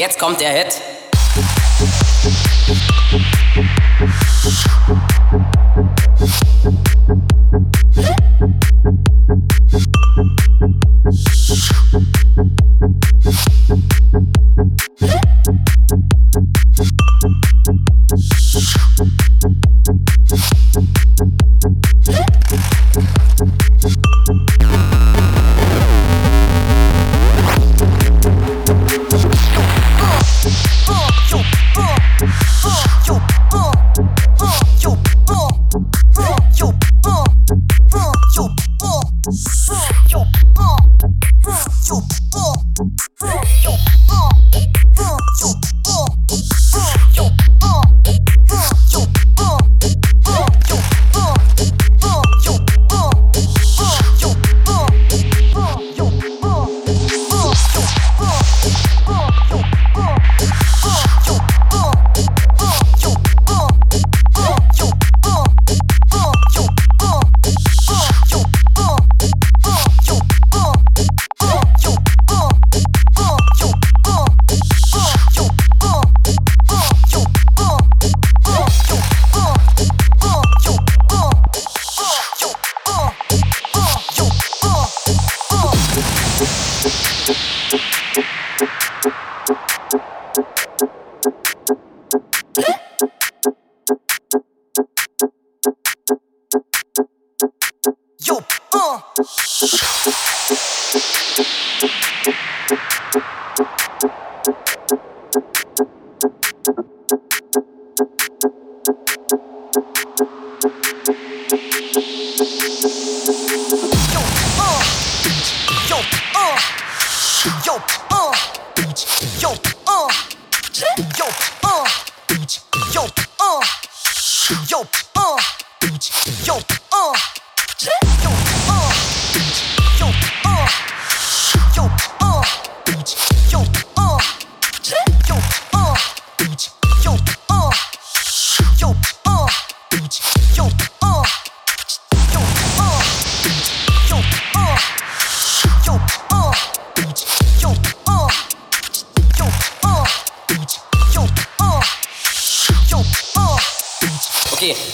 jetzt kommt der Hit.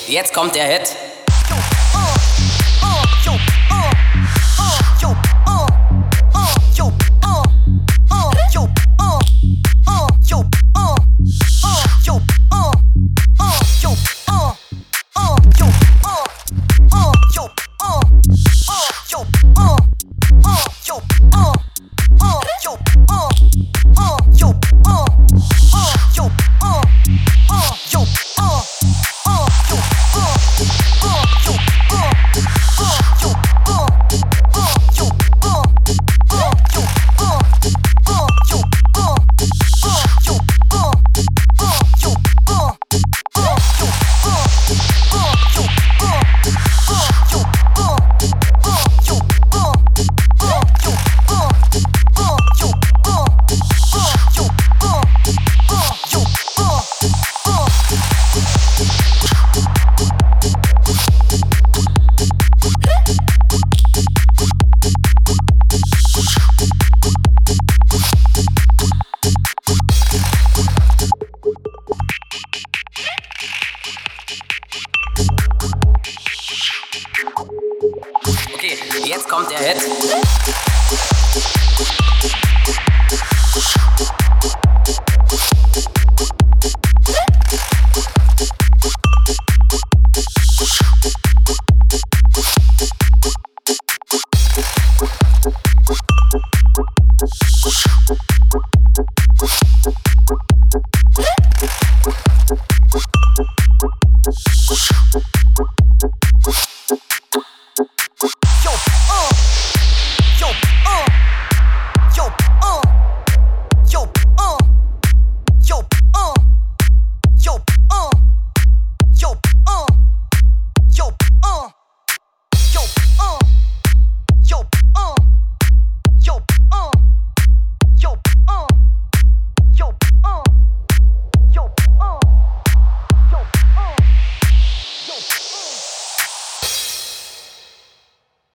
Jetzt kommt der Hit.